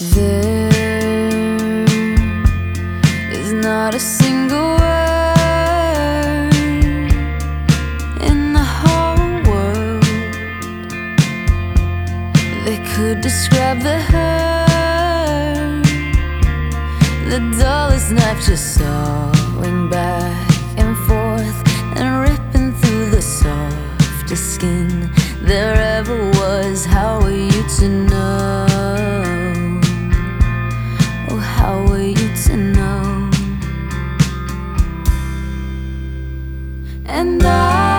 There is not a single word in the whole world that could describe the hurt. The dullest knife just sawing back and forth and ripping through the softest skin there ever was. And I,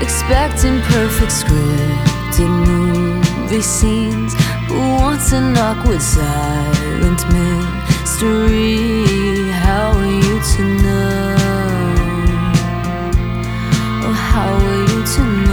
expecting perfect scripted movie scenes Who wants an awkward silent mystery? How are you to know? Oh, how are you to know?